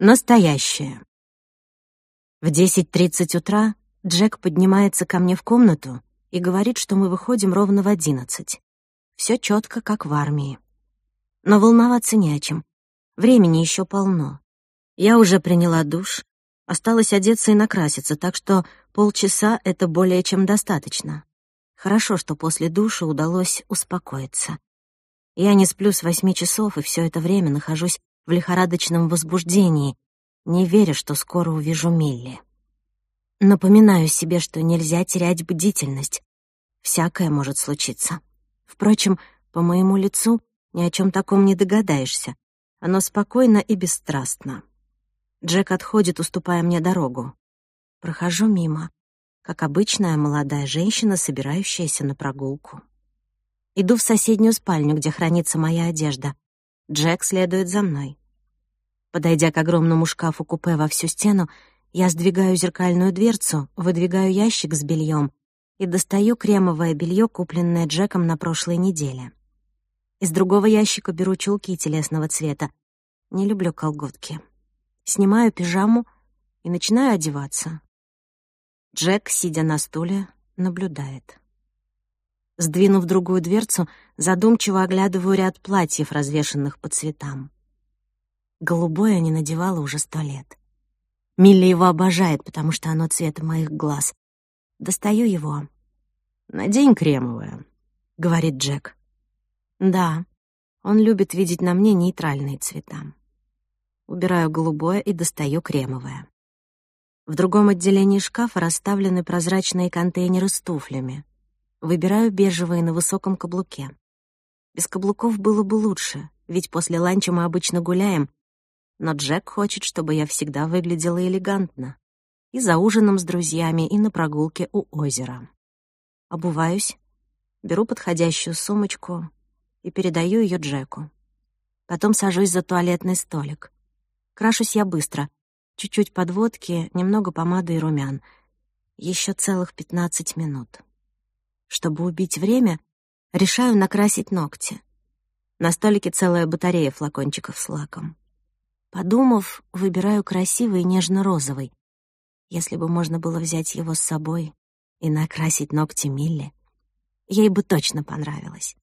Настоящее. В 10.30 утра Джек поднимается ко мне в комнату и говорит, что мы выходим ровно в 11. Все четко, как в армии. Но волноваться не о чем. Времени еще полно. Я уже приняла душ, осталось одеться и накраситься, так что полчаса — это более чем достаточно. Хорошо, что после душа удалось успокоиться. Я не сплю с восьми часов и все это время нахожусь в лихорадочном возбуждении, не веря, что скоро увижу Милли. Напоминаю себе, что нельзя терять бдительность. Всякое может случиться. Впрочем, по моему лицу ни о чем таком не догадаешься. Оно спокойно и бесстрастно. Джек отходит, уступая мне дорогу. Прохожу мимо, как обычная молодая женщина, собирающаяся на прогулку. Иду в соседнюю спальню, где хранится моя одежда. Джек следует за мной. Подойдя к огромному шкафу-купе во всю стену, я сдвигаю зеркальную дверцу, выдвигаю ящик с бельем и достаю кремовое белье, купленное Джеком на прошлой неделе. Из другого ящика беру чулки телесного цвета. Не люблю колготки. Снимаю пижаму и начинаю одеваться. Джек, сидя на стуле, наблюдает. Сдвинув другую дверцу, задумчиво оглядываю ряд платьев, развешанных по цветам. Голубое я не надевала уже сто лет. Милли его обожает, потому что оно цвета моих глаз. Достаю его. «Надень кремовое», — говорит Джек. «Да, он любит видеть на мне нейтральные цвета. Убираю голубое и достаю кремовое. В другом отделении шкафа расставлены прозрачные контейнеры с туфлями. Выбираю бежевые на высоком каблуке. Без каблуков было бы лучше, ведь после ланча мы обычно гуляем, но Джек хочет, чтобы я всегда выглядела элегантно. И за ужином с друзьями, и на прогулке у озера. Обуваюсь, беру подходящую сумочку и передаю ее Джеку. Потом сажусь за туалетный столик. Крашусь я быстро. Чуть-чуть подводки, немного помады и румян. Еще целых 15 минут. Чтобы убить время, решаю накрасить ногти. На столике целая батарея флакончиков с лаком. Подумав, выбираю красивый нежно-розовый. Если бы можно было взять его с собой и накрасить ногти Милли, ей бы точно понравилось.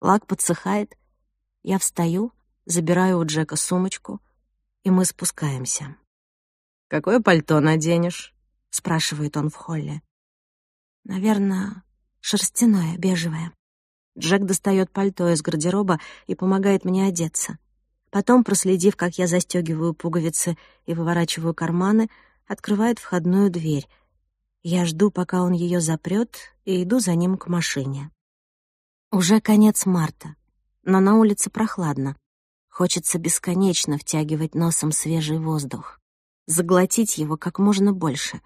Лак подсыхает, я встаю, забираю у Джека сумочку, и мы спускаемся. «Какое пальто наденешь?» — спрашивает он в холле. «Наверное, шерстяное, бежевое». Джек достает пальто из гардероба и помогает мне одеться — Потом, проследив, как я застегиваю пуговицы и выворачиваю карманы, открывает входную дверь. Я жду, пока он ее запрет, и иду за ним к машине. Уже конец марта, но на улице прохладно. Хочется бесконечно втягивать носом свежий воздух, заглотить его как можно больше.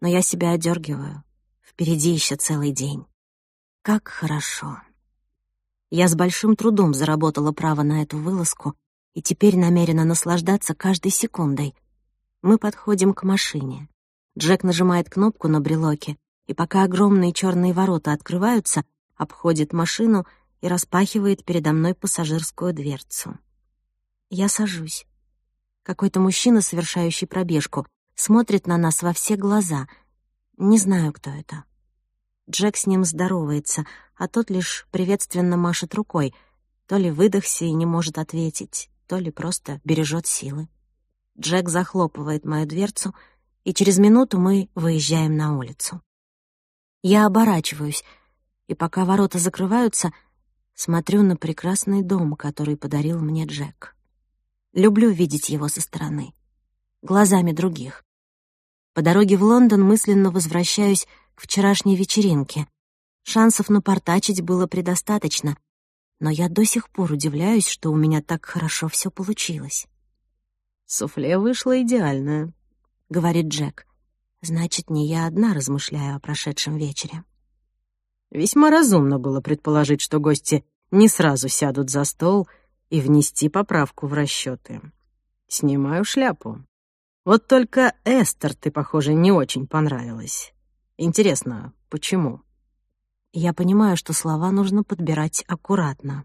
Но я себя одергиваю. Впереди еще целый день. Как хорошо. Я с большим трудом заработала право на эту вылазку, и теперь намерена наслаждаться каждой секундой. Мы подходим к машине. Джек нажимает кнопку на брелоке, и пока огромные черные ворота открываются, обходит машину и распахивает передо мной пассажирскую дверцу. Я сажусь. Какой-то мужчина, совершающий пробежку, смотрит на нас во все глаза. Не знаю, кто это. Джек с ним здоровается, а тот лишь приветственно машет рукой, то ли выдохся и не может ответить, то ли просто бережет силы. Джек захлопывает мою дверцу, и через минуту мы выезжаем на улицу. Я оборачиваюсь, и пока ворота закрываются, смотрю на прекрасный дом, который подарил мне Джек. Люблю видеть его со стороны, глазами других. По дороге в Лондон мысленно возвращаюсь к вчерашней вечеринке. Шансов напортачить было предостаточно, но я до сих пор удивляюсь, что у меня так хорошо все получилось. «Суфле вышло идеальное», — говорит Джек. «Значит, не я одна размышляю о прошедшем вечере». Весьма разумно было предположить, что гости не сразу сядут за стол и внести поправку в расчеты. Снимаю шляпу. Вот только Эстер ты, похоже, не очень понравилась. Интересно, почему? Я понимаю, что слова нужно подбирать аккуратно.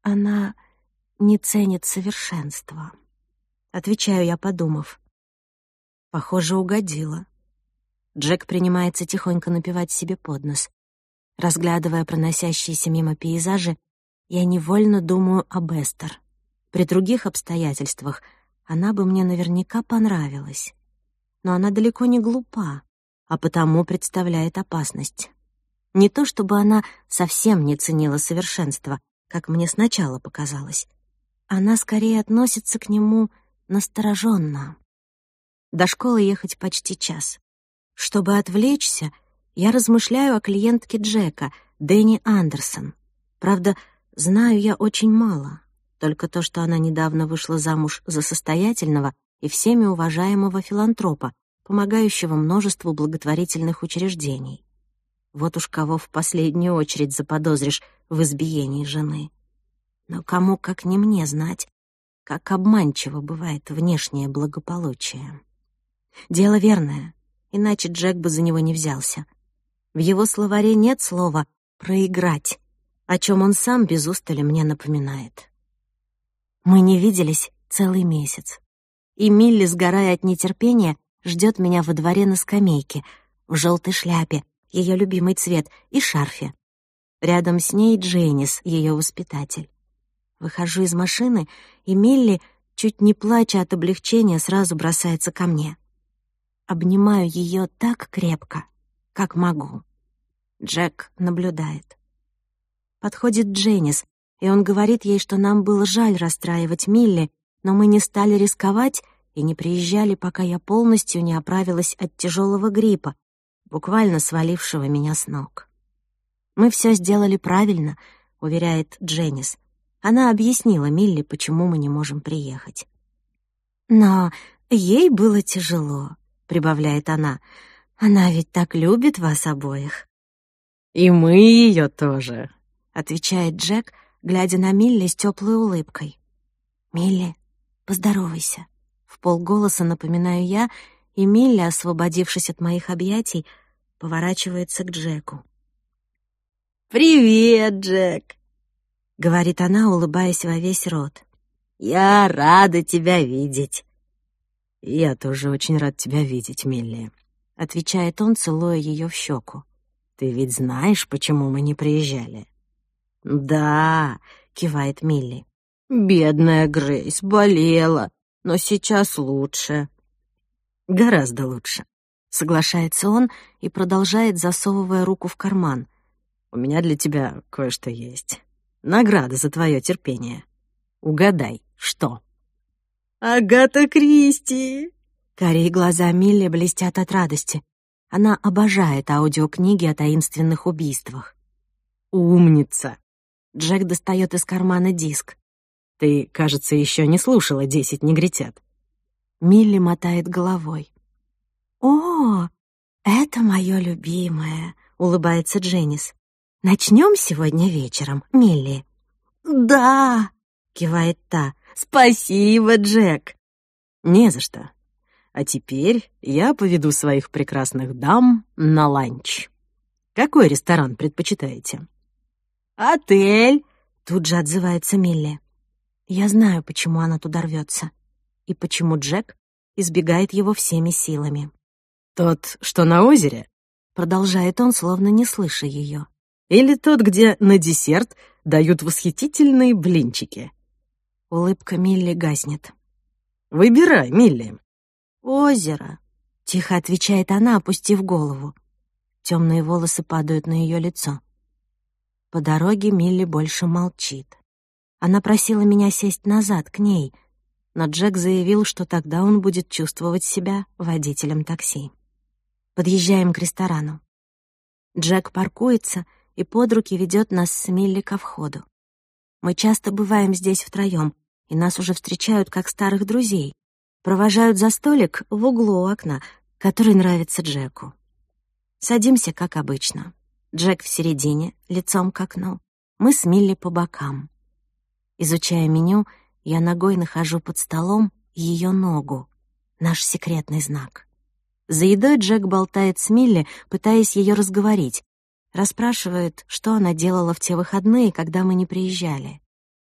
Она не ценит совершенства. Отвечаю я, подумав. Похоже, угодила. Джек принимается тихонько напивать себе под нос. Разглядывая проносящиеся мимо пейзажи, я невольно думаю об Эстер. При других обстоятельствах она бы мне наверняка понравилась. Но она далеко не глупа, а потому представляет опасность. Не то чтобы она совсем не ценила совершенство, как мне сначала показалось. Она скорее относится к нему настороженно. До школы ехать почти час. Чтобы отвлечься, я размышляю о клиентке Джека, Дэнни Андерсон. Правда, знаю я очень мало. Только то, что она недавно вышла замуж за состоятельного и всеми уважаемого филантропа, помогающего множеству благотворительных учреждений. Вот уж кого в последнюю очередь заподозришь в избиении жены. Но кому, как не мне, знать, как обманчиво бывает внешнее благополучие. Дело верное, иначе Джек бы за него не взялся. В его словаре нет слова «проиграть», о чем он сам без устали мне напоминает. Мы не виделись целый месяц. И Милли, сгорая от нетерпения, ждет меня во дворе на скамейке, в желтой шляпе, ее любимый цвет, и шарфе. Рядом с ней Дженнис, ее воспитатель. Выхожу из машины, и Милли, чуть не плача от облегчения, сразу бросается ко мне. Обнимаю ее так крепко, как могу. Джек наблюдает. Подходит Дженнис, и он говорит ей, что нам было жаль расстраивать Милли, но мы не стали рисковать и не приезжали, пока я полностью не оправилась от тяжелого гриппа, буквально свалившего меня с ног. «Мы все сделали правильно», — уверяет Дженнис. Она объяснила Милли, почему мы не можем приехать. «Но ей было тяжело», — прибавляет она. «Она ведь так любит вас обоих». «И мы ее тоже», — отвечает Джек, глядя на Милли с теплой улыбкой. «Милли, поздоровайся», — в полголоса напоминаю я, и Милли, освободившись от моих объятий, — поворачивается к Джеку. «Привет, Джек!» — говорит она, улыбаясь во весь рот. «Я рада тебя видеть!» «Я тоже очень рад тебя видеть, Милли», — отвечает он, целуя ее в щеку. «Ты ведь знаешь, почему мы не приезжали?» «Да», — кивает Милли. «Бедная Грейс болела, но сейчас лучше». «Гораздо лучше». Соглашается он и продолжает, засовывая руку в карман. «У меня для тебя кое-что есть. Награда за твое терпение. Угадай, что?» «Агата Кристи!» Карие глаза Милли блестят от радости. Она обожает аудиокниги о таинственных убийствах. «Умница!» Джек достает из кармана диск. «Ты, кажется, еще не слушала «Десять негритят». Милли мотает головой. «О, это мое любимое», — улыбается Дженнис. «Начнем сегодня вечером, Милли?» «Да!» — кивает та. «Спасибо, Джек!» «Не за что. А теперь я поведу своих прекрасных дам на ланч. Какой ресторан предпочитаете?» «Отель!» — тут же отзывается Милли. «Я знаю, почему она туда рвется и почему Джек избегает его всеми силами». Тот, что на озере? Продолжает он, словно не слыша ее. Или тот, где на десерт дают восхитительные блинчики? Улыбка Милли гаснет. Выбирай, Милли. Озеро. Тихо отвечает она, опустив голову. Темные волосы падают на ее лицо. По дороге Милли больше молчит. Она просила меня сесть назад, к ней, но Джек заявил, что тогда он будет чувствовать себя водителем такси подъезжаем к ресторану. Джек паркуется и под руки ведет нас с Милли ко входу. Мы часто бываем здесь втроем, и нас уже встречают как старых друзей. Провожают за столик в углу у окна, который нравится Джеку. Садимся, как обычно. Джек в середине, лицом к окну. Мы с Милли по бокам. Изучая меню, я ногой нахожу под столом ее ногу, наш секретный знак. За едой Джек болтает с Милли, пытаясь ее разговорить. Расспрашивает, что она делала в те выходные, когда мы не приезжали.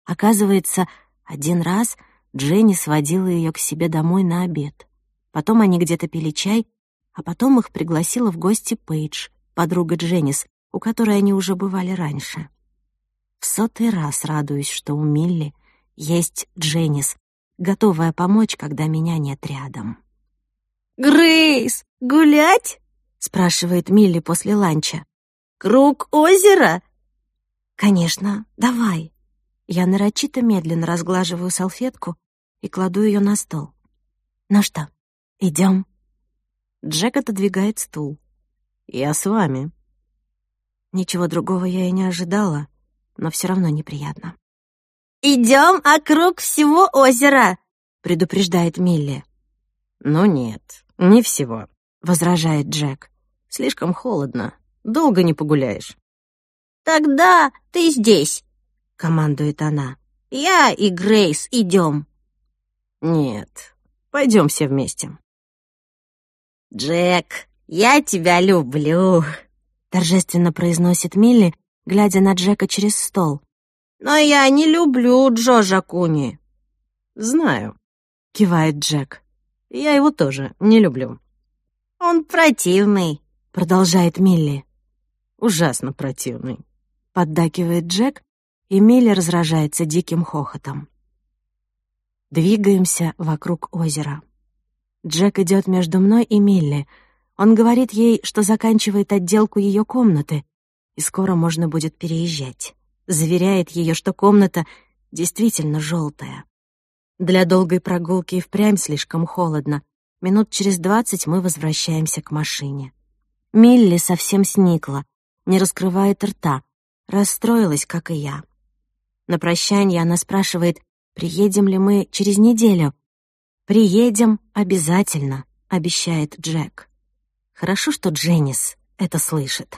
Оказывается, один раз Дженни сводила ее к себе домой на обед. Потом они где-то пили чай, а потом их пригласила в гости Пейдж, подруга Дженнис, у которой они уже бывали раньше. В сотый раз радуюсь, что у Милли есть Дженнис, готовая помочь, когда меня нет рядом. Грейс, гулять? спрашивает Милли после ланча. Круг озера? Конечно, давай. Я нарочито медленно разглаживаю салфетку и кладу ее на стол. Ну что, идем? Джек отодвигает стул. Я с вами. Ничего другого я и не ожидала, но все равно неприятно. «Идем округ всего озера», — предупреждает Милли. «Ну нет, «Не всего», — возражает Джек. «Слишком холодно. Долго не погуляешь». «Тогда ты здесь», — командует она. «Я и Грейс идем». «Нет, пойдем все вместе». «Джек, я тебя люблю», — торжественно произносит Милли, глядя на Джека через стол. «Но я не люблю Джо Жакуни». «Знаю», — кивает Джек. Я его тоже не люблю». «Он противный», — продолжает Милли. «Ужасно противный», — поддакивает Джек, и Милли разражается диким хохотом. Двигаемся вокруг озера. Джек идет между мной и Милли. Он говорит ей, что заканчивает отделку ее комнаты, и скоро можно будет переезжать. Заверяет ее, что комната действительно желтая. Для долгой прогулки и впрямь слишком холодно. Минут через двадцать мы возвращаемся к машине. Милли совсем сникла, не раскрывает рта, расстроилась, как и я. На прощание она спрашивает, приедем ли мы через неделю. «Приедем обязательно», — обещает Джек. Хорошо, что Дженнис это слышит.